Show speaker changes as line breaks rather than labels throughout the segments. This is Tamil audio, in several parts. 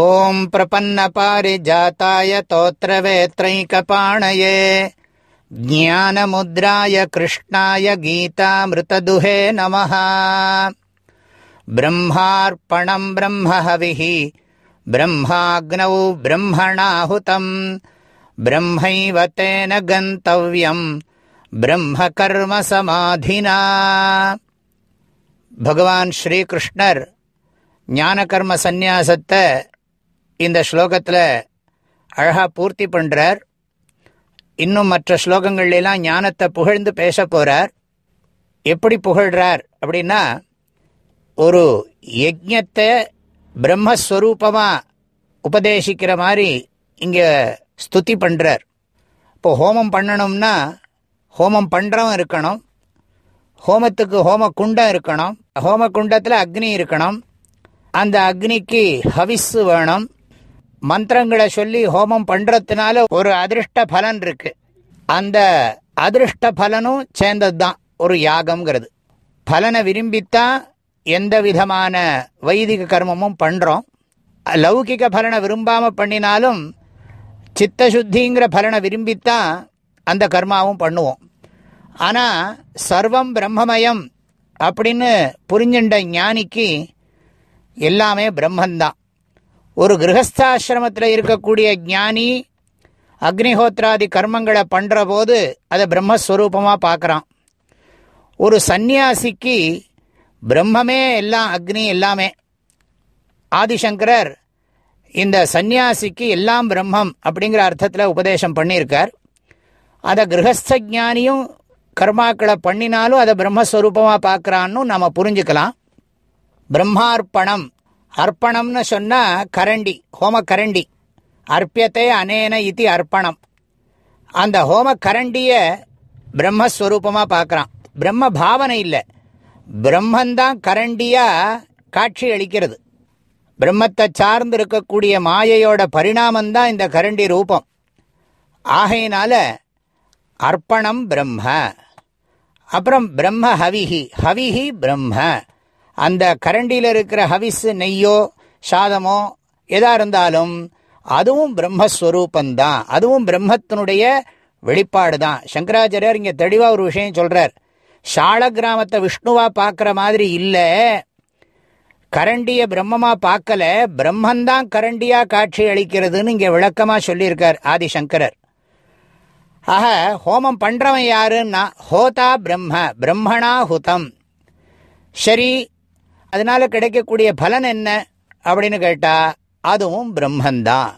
ॐ प्रपन्नपारिजाताय तोत्रवेत्रैकपाणये ज्ञानमुद्राय कृष्णाय गीतामृतदुहे नमः ब्रह्मार्पणम् ब्रह्महविः ब्रह्माग्नौ ब्रह्मणाहुतम् ब्रह्मैव तेन गन्तव्यम् ब्रह्मकर्मसमाधिना பகவான் ஸ்ரீகிருஷ்ணர் ஞான கர்ம சந்நியாசத்தை இந்த ஸ்லோகத்தில் அழகாக பூர்த்தி பண்ணுறார் இன்னும் மற்ற ஸ்லோகங்கள்லாம் ஞானத்தை புகழ்ந்து பேச போகிறார் எப்படி புகழ்கிறார் அப்படின்னா ஒரு யஜத்தை பிரம்மஸ்வரூபமாக உபதேசிக்கிற மாதிரி இங்கே ஸ்துதி பண்ணுறார் இப்போ ஹோமம் பண்ணணும்னா ஹோமம் பண்ணுறவன் இருக்கணும். ஹோமத்துக்கு ஹோம குண்டம் இருக்கணும். ஹோம குண்டத்தில் அக்னி இருக்கணும். அந்த அக்னிக்கு ஹவிஸ் வேணும். மந்திரங்களை சொல்லி ஹோமம் பண்ணுறதுனால ஒரு அதிர்ஷ்ட பலன் இருக்கு. அந்த அதிர்ஷ்ட பலனும் சேர்ந்தது தான் ஒரு யாகம்ங்கிறது. பலனை விரும்பித்தான் எந்த விதமான வைதிக கர்மமும் பண்ணுறோம் லௌகிக பலனை விரும்பாமல் பண்ணினாலும் சித்தசுத்திங்கிற பலனை விரும்பித்தான் அந்த கர்மாவும் பண்ணுவோம். ஆனால் சர்வம் பிரம்மமயம் அப்படின்னு புரிஞ்சின்ற ஞானிக்கு எல்லாமே பிரம்மந்தான். ஒரு கிரகஸ்தாசிரமத்தில் இருக்கக்கூடிய ஞானி அக்னிஹோத்ராதி கர்மங்களை பண்ணுற போது அதை பிரம்மஸ்வரூபமாக பார்க்குறான். ஒரு சந்நியாசிக்கு பிரம்மமே எல்லாம் அக்னி எல்லாமே. ஆதிசங்கரர் இந்த சந்நியாசிக்கு எல்லாம் பிரம்மம் அப்படிங்கிற அர்த்தத்தில் உபதேசம் பண்ணியிருக்கார். அதை கிரகஸ்தானியும் கர்மாக்களை பண்ணினாலும் அதை பிரம்மஸ்வரூபமாக பார்க்குறான்னு நம்ம புரிஞ்சுக்கலாம். பிரம்மார்ப்பணம் அர்ப்பணம்னு சொன்னால் கரண்டி ஹோம கரண்டி. அர்ப்பியத்தை அனேன இது அர்ப்பணம். அந்த ஹோம கரண்டியை பிரம்மஸ்வரூபமாக பார்க்குறான் பிரம்ம பாவனை இல்லை. பிரம்மந்தான் கரண்டியாக காட்சி அளிக்கிறது. பிரம்மத்தை சார்ந்து இருக்கக்கூடிய மாயையோட பரிணாமந்தான் இந்த கரண்டி ரூபம். ஆகையினால அர்ப்பணம் பிரம்ம. அப்புறம் பிரம்ம ஹவிஹி ஹவிஹி பிரம்ம. அந்த கரண்டியில் இருக்கிற ஹவிஸ் நெய்யோ சாதமோ எதா இருந்தாலும் அதுவும் பிரம்மஸ்வரூபந்தான். அதுவும் பிரம்மத்தினுடைய வெளிப்பாடு தான் சங்கராச்சாரியர் இங்கே தெளிவாக ஒரு விஷயம் சொல்கிறார் ஷால கிராமத்தை விஷ்ணுவா பார்க்குற மாதிரி இல்லை. கரண்டியை பிரம்மமாக பார்க்கல. பிரம்மந்தான் கரண்டியாக காட்சி அளிக்கிறதுன்னு இங்கே விளக்கமாக சொல்லியிருக்கார் ஆதிசங்கரர். ஆக ஹோமம் பண்ணுறவன் யாருன்னா ஹோதா பிரம்ம பிரம்மணா ஹுதம். சரி அதனால கிடைக்கக்கூடிய பலன் என்ன? அப்படின்னு கேட்டால் அதுவும் பிரம்மந்தான்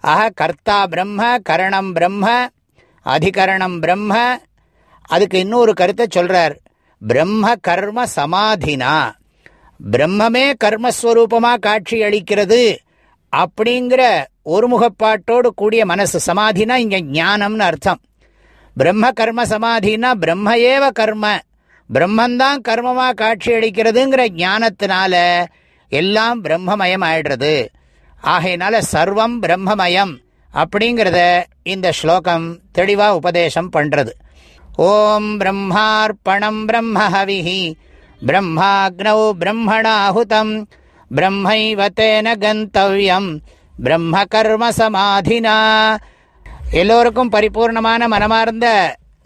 ஆக கர்த்தா பிரம்ம கரணம் பிரம்ம அதிகரணம் பிரம்ம. அதுக்கு இன்னொரு கருத்தை சொல்றார். பிரம்ம கர்ம சமாதினா. பிரம்மமே கர்மஸ்வரூபமாக காட்சி அளிக்கிறது அப்படிங்கிற ஒருமுகப்பாட்டோடு கூடிய மனசு. சமாதினா இங்கே ஞானம்னு அர்த்தம். பிரம்ம கர்ம சமாதினா பிரம்ம ஏவ கர்ம. பிரம்மந்தான் கர்மமாக காட்சி அளிக்கிறதுங்கிற ஞானத்தினால எல்லாம் பிரம்மமயம் ஆயிடுறது ஆகையினால சர்வம் பிரம்மமயம் அப்படிங்கிறத இந்த ஸ்லோகம் தெளிவாக உபதேசம் பண்ணுறது ஓம் பிரம்மார்ப்பணம் பிரம்மஹவிஹி பிரம்மாக்னௌ பிரம்மணாஹுதம் பிரம்மைவத்தேன கந்தவியம் பிரம்ம கர்ம சமாதினா. எல்லோருக்கும் பரிபூர்ணமான மனமார்ந்த